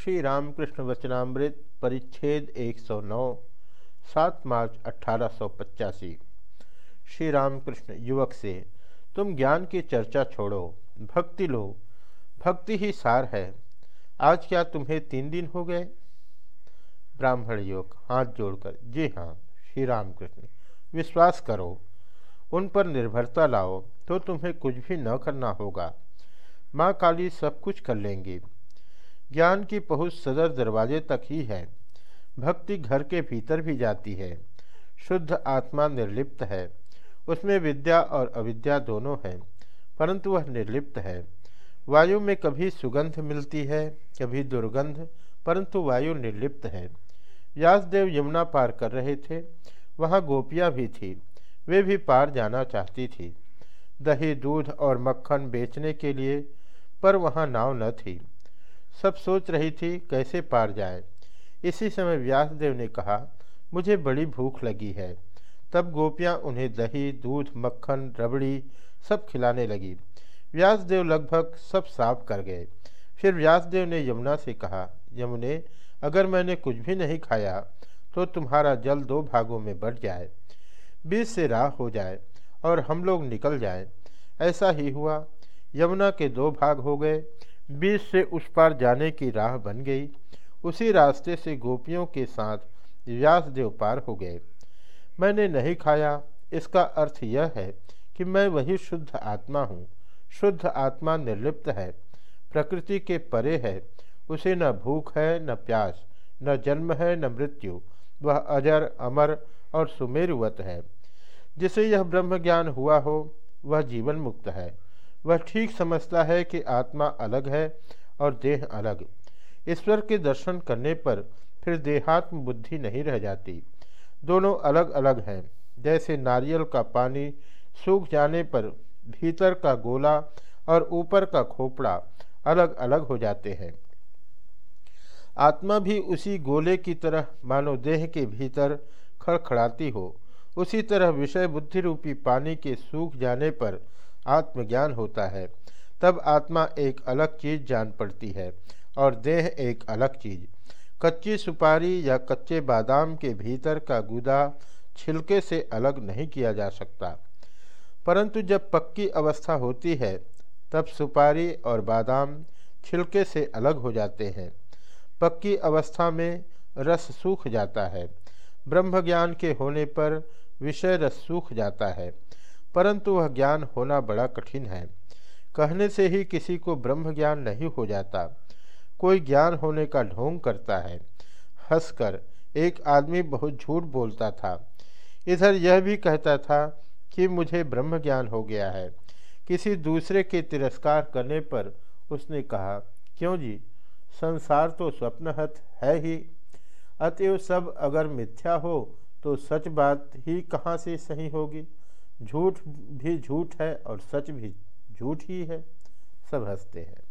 श्री रामकृष्ण वचनामृत परिच्छेद 109 सात मार्च अठारह सौ पचासी। श्री रामकृष्ण युवक से, तुम ज्ञान की चर्चा छोड़ो, भक्ति लो, भक्ति ही सार है। आज क्या तुम्हें तीन दिन हो गए? ब्राह्मण युवक हाथ जोड़कर, जी हाँ श्री रामकृष्ण विश्वास करो, उन पर निर्भरता लाओ तो तुम्हें कुछ भी न करना होगा। माँ काली सब कुछ कर लेंगी ज्ञान की पहुँच सदर दरवाजे तक ही है। भक्ति घर के भीतर भी जाती है। शुद्ध आत्मा निर्लिप्त है। उसमें विद्या और अविद्या दोनों हैं, परंतु वह निर्लिप्त है। वायु में कभी सुगंध मिलती है, कभी दुर्गंध, परंतु वायु निर्लिप्त है। व्यासदेव यमुना पार कर रहे थे। वहाँ गोपियाँ भी थी। वे भी पार जाना चाहती थी। दही, दूध और मक्खन बेचने के लिए, पर वहाँ नाव न थी। सब सोच रही थी कैसे पार जाए। इसी समय व्यासदेव ने कहा, मुझे बड़ी भूख लगी है। तब गोपियाँ उन्हें दही, दूध, मक्खन, रबड़ी सब खिलाने लगी। व्यासदेव लगभग सब साफ़ कर गए। फिर व्यासदेव ने यमुना से कहा, यमुने, अगर मैंने कुछ भी नहीं खाया तो तुम्हारा जल दो भागों में बढ़ जाए बीच से राह हो जाए और हम लोग निकल जाएँ। ऐसा ही हुआ। यमुना के दो भाग हो गए बीच से उस पार जाने की राह बन गई। उसी रास्ते से गोपियों के साथ व्यासदेव पार हो गए। मैंने नहीं खाया। इसका अर्थ यह है कि मैं वही शुद्ध आत्मा हूँ। शुद्ध आत्मा निर्लिप्त है। प्रकृति के परे है। उसे न भूख है, न प्यास, न जन्म है, न मृत्यु। वह अजर, अमर और सुमेरुवत है। जिसे यह ब्रह्म ज्ञान हुआ हो, वह जीवन मुक्त है। वह ठीक समझता है कि आत्मा अलग है और देह अलग। ईश्वर के दर्शन करने पर फिर देहात्म बुद्धि नहीं रह जाती। दोनों अलग अलग हैं। जैसे नारियल का पानी सूख जाने पर भीतर का गोला और ऊपर का खोपड़ा अलग अलग हो जाते हैं। आत्मा भी उसी गोले की तरह, मानो देह के भीतर खड़खड़ाती हो। उसी तरह विषय बुद्धि रूपी पानी के सूख जाने पर आत्मज्ञान होता है, तब आत्मा एक अलग चीज़ जान पड़ती है और देह एक अलग चीज़। कच्ची सुपारी या कच्चे बादाम के भीतर का गुदा छिलके से अलग नहीं किया जा सकता। परंतु जब पक्की अवस्था होती है, तब सुपारी और बादाम छिलके से अलग हो जाते हैं। पक्की अवस्था में रस सूख जाता है। ब्रह्म ज्ञान के होने पर विषय रस सूख जाता है। परंतु वह ज्ञान होना बड़ा कठिन है। कहने से ही किसी को ब्रह्म ज्ञान नहीं हो जाता। कोई ज्ञान होने का ढोंग करता है। हंसकर एक आदमी बहुत झूठ बोलता था। इधर यह भी कहता था कि मुझे ब्रह्म ज्ञान हो गया है। किसी दूसरे के तिरस्कार करने पर उसने कहा, क्यों जी? संसार तो स्वप्नहत है ही। अतएव सब अगर मिथ्या हो तो सच बात ही कहाँ से सही होगी? झूठ भी झूठ है और सच भी झूठ ही है सब हँसते हैं।